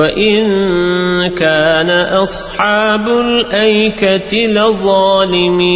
وَإِن كَانَ أَصْحَابُ الْأَيْكَةِ لَظَالِمِينَ